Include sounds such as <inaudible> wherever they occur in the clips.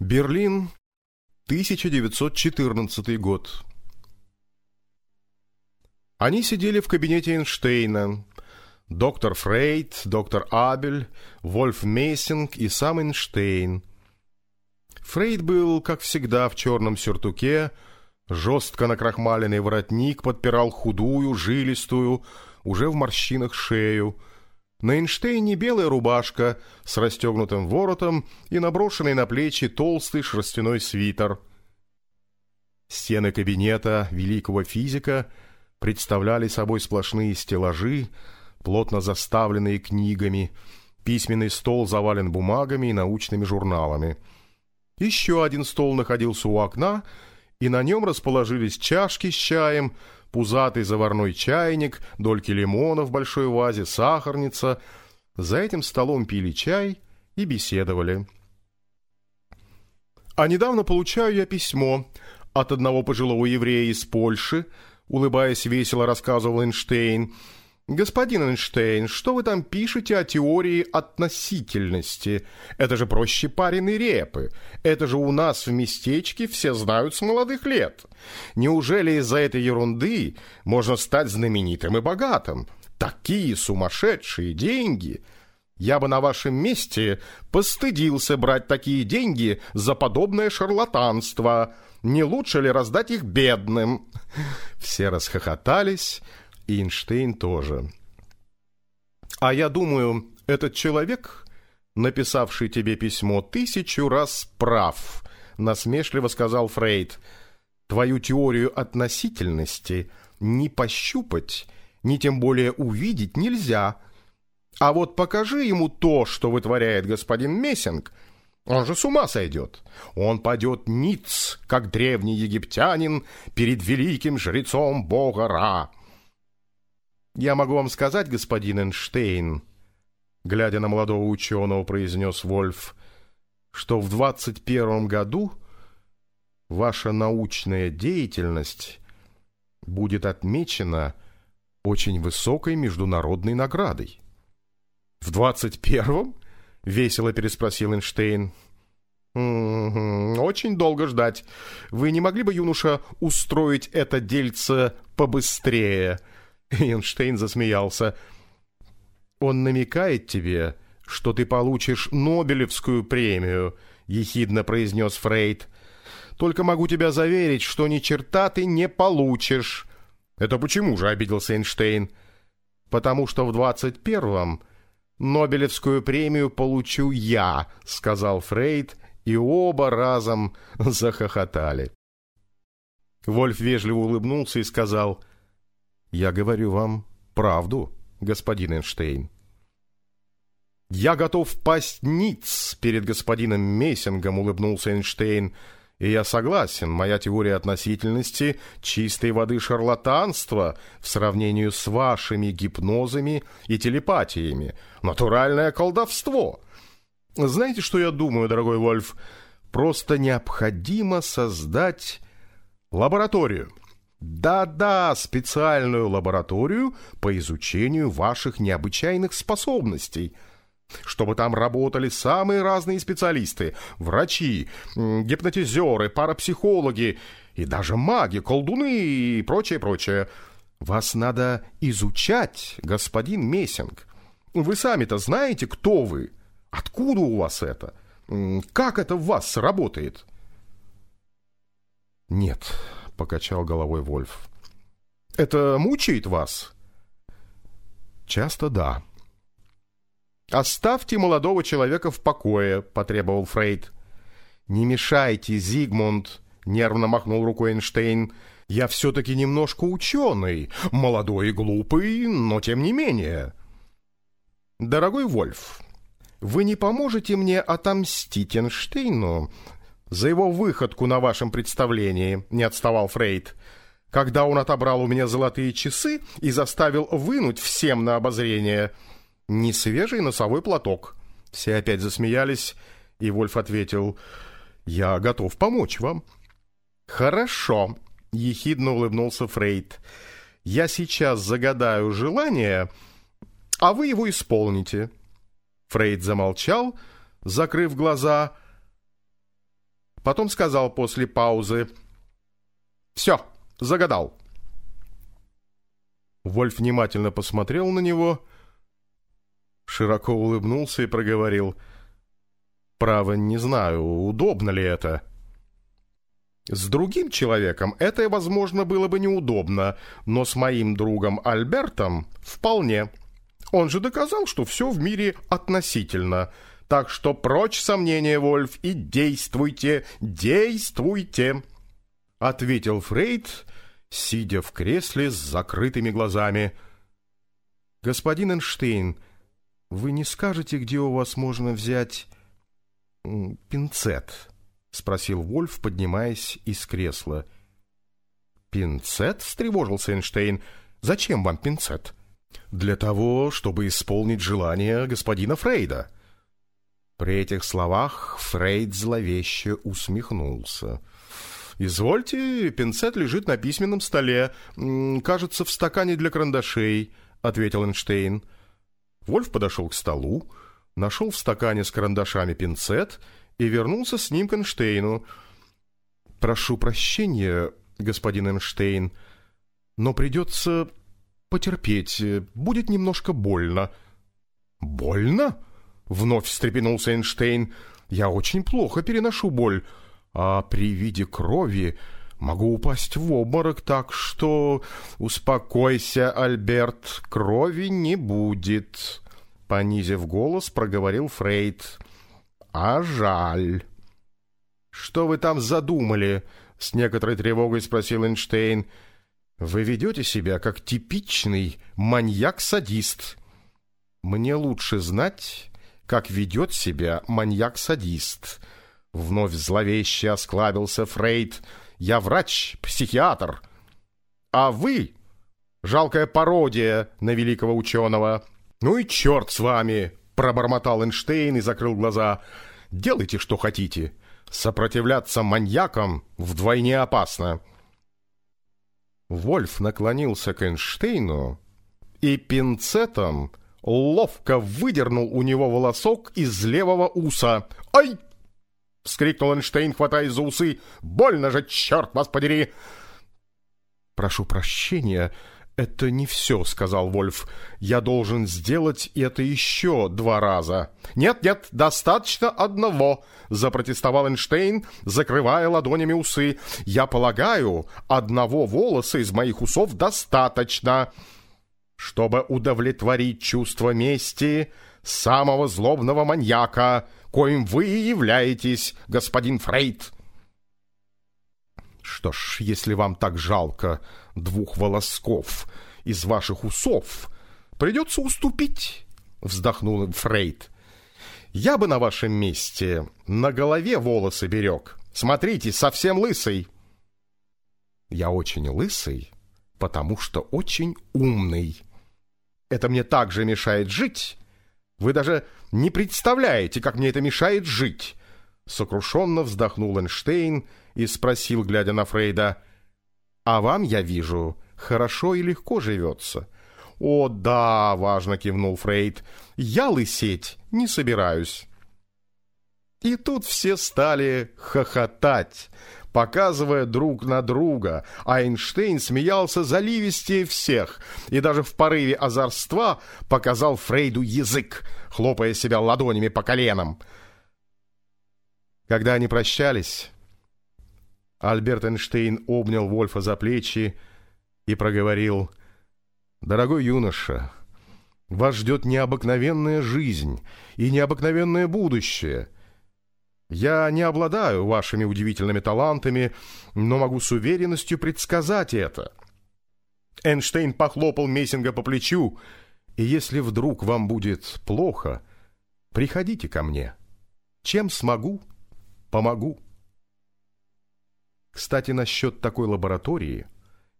Берлин, 1914 год. Они сидели в кабинете Эйнштейна. Доктор Фрейд, доктор Абель, Вольф Мессинг и сам Эйнштейн. Фрейд был, как всегда, в черном сюртуке, жестко накрахмаленный воротник подпирал худую, жилистую, уже в морщинах шею – на Эйнштейне белая рубашка с расстегнутым воротом и наброшенный на плечи толстый шерстяной свитер. Стены кабинета великого физика представляли собой сплошные стеллажи, плотно заставленные книгами, письменный стол завален бумагами и научными журналами. Еще один стол находился у окна, и на нем расположились чашки с чаем – пузатый заварной чайник, дольки лимона в большой вазе, сахарница. За этим столом пили чай и беседовали. А недавно получаю я письмо от одного пожилого еврея из Польши, улыбаясь весело рассказывал Эйнштейн, «Господин Эйнштейн, что вы там пишете о теории относительности? Это же проще пареной репы. Это же у нас в местечке все знают с молодых лет. Неужели из-за этой ерунды можно стать знаменитым и богатым? Такие сумасшедшие деньги!» Я бы на вашем месте постыдился брать такие деньги за подобное шарлатанство. Не лучше ли раздать их бедным?» Все расхохотались, и Эйнштейн тоже. А я думаю, этот человек, написавший тебе письмо, тысячу раз прав, насмешливо сказал Фрейд. Твою теорию относительности ни пощупать, ни тем более увидеть нельзя. А вот покажи ему то, что вытворяет господин Мессинг, он же с ума сойдет. Он падет ниц, как древний египтянин, перед великим жрецом бога Ра. «Я могу вам сказать, господин Эйнштейн», глядя на молодого ученого, произнес Вольф, что в 21 году ваша научная деятельность будет отмечена очень высокой международной наградой. «В 21-м?» — весело переспросил Эйнштейн. «Очень долго ждать. Вы не могли бы, юноша, устроить это дельце побыстрее?» <laughs> Эйнштейн засмеялся. «Он намекает тебе, что ты получишь Нобелевскую премию», — ехидно произнес Фрейд. «Только могу тебя заверить, что ни черта ты не получишь». «Это почему же?» — обиделся Эйнштейн. «Потому что в двадцать первом Нобелевскую премию получу я», — сказал Фрейд, и оба разом захохотали. Вольф вежливо улыбнулся и сказал, я говорю вам правду, господин Эйнштейн. «Я готов пасть ниц перед господином Мессингом», — улыбнулся Эйнштейн. «И я согласен, моя теория относительности — чистой воды шарлатанство в сравнении с вашими гипнозами и телепатиями. Натуральное колдовство. Знаете, что я думаю, дорогой Вольф? Просто необходимо создать лабораторию». Да-да, специальную лабораторию по изучению ваших необычайных способностей. Чтобы там работали самые разные специалисты. Врачи, гипнотизеры, парапсихологи и даже маги, колдуны и прочее-прочее. Вас надо изучать, господин Мессинг. Вы сами-то знаете, кто вы? Откуда у вас это? Как это в вас работает? Нет, покачал головой Вольф. Это мучает вас? Часто да. Оставьте молодого человека в покое, потребовал Фрейд. Не мешайте, Зигмунд, нервно махнул рукой Эйнштейн. Я все-таки немножко ученый, молодой и глупый, но тем не менее. Дорогой Вольф, вы не поможете мне отомстить Эйнштейну за его выходку на вашем представлении, не отставал Фрейд. Когда он отобрал у меня золотые часы и заставил вынуть всем на обозрение несвежий носовой платок. Все опять засмеялись, и Вольф ответил, «Я готов помочь вам». «Хорошо», — ехидно улыбнулся Фрейд. «Я сейчас загадаю желание, а вы его исполните». Фрейд замолчал, закрыв глаза, — Потом сказал после паузы «Все, загадал». Вольф внимательно посмотрел на него, широко улыбнулся и проговорил «Право, не знаю, удобно ли это». С другим человеком это, возможно, было бы неудобно, но с моим другом Альбертом вполне. Он же доказал, что все в мире относительно. Так что прочь сомнения, Вольф, и действуйте, действуйте!» Ответил Фрейд, сидя в кресле с закрытыми глазами. «Господин Эйнштейн, вы не скажете, где у вас можно взять пинцет?» — спросил Вольф, поднимаясь из кресла. «Пинцет?» — встревожился Эйнштейн. «Зачем вам пинцет?» «Для того, чтобы исполнить желание господина Фрейда». При этих словах Фрейд зловеще усмехнулся. «Извольте, пинцет лежит на письменном столе. Кажется, в стакане для карандашей», — ответил Эйнштейн. Вольф подошел к столу, нашел в стакане с карандашами пинцет и вернулся с ним к Эйнштейну. «Прошу прощения, господин Эйнштейн, но придется потерпеть. Будет немножко больно». «Больно?» — вновь встрепенулся Эйнштейн. «Я очень плохо переношу боль, а при виде крови могу упасть в обморок, так что успокойся, Альберт, крови не будет». Понизив голос, проговорил Фрейд. А жаль. Что вы там задумали? С некоторой тревогой спросил Эйнштейн. Вы ведете себя как типичный маньяк-садист. Мне лучше знать, как ведет себя маньяк-садист. Вновь зловеще осклабился Фрейд. Я врач, психиатр. А вы — жалкая пародия на великого ученого. Ну и черт с вами, пробормотал Эйнштейн и закрыл глаза. «Делайте, что хотите. Сопротивляться маньякам вдвойне опасно». Вольф наклонился к Эйнштейну и пинцетом ловко выдернул у него волосок из левого уса. «Ай!» — вскрикнул Эйнштейн, хватаясь за усы. «Больно же, черт вас подери!» «Прошу прощения», «Это не все», — сказал Вольф. «Я должен сделать это еще два раза». «Нет-нет, достаточно одного», — запротестовал Эйнштейн, закрывая ладонями усы. «Я полагаю, одного волоса из моих усов достаточно, чтобы удовлетворить чувство мести самого злобного маньяка, коим вы и являетесь, господин Фрейд». «Что ж, если вам так жалко двух волосков из ваших усов, придется уступить», — вздохнул Фрейд. «Я бы на вашем месте на голове волосы берег. Смотрите, совсем лысый». «Я очень лысый, потому что очень умный. Это мне также мешает жить. Вы даже не представляете, как мне это мешает жить». Сокрушенно вздохнул Эйнштейн и спросил, глядя на Фрейда, «А вам, я вижу, хорошо и легко живется». «О, да!» — важно кивнул Фрейд. «Я лысеть не собираюсь». И тут все стали хохотать, показывая друг на друга, а Эйнштейн смеялся заливистее всех и даже в порыве озорства показал Фрейду язык, хлопая себя ладонями по коленам. Когда они прощались, Альберт Эйнштейн обнял Вольфа за плечи и проговорил, «Дорогой юноша, вас ждет необыкновенная жизнь и необыкновенное будущее. Я не обладаю вашими удивительными талантами, но могу с уверенностью предсказать это». Эйнштейн похлопал Мессинга по плечу, «И если вдруг вам будет плохо, приходите ко мне. Чем смогу, помогу». Кстати, насчет такой лаборатории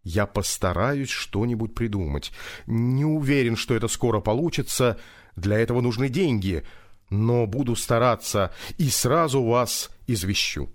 я постараюсь что-нибудь придумать. Не уверен, что это скоро получится. Для этого нужны деньги. Но буду стараться и сразу вас извещу.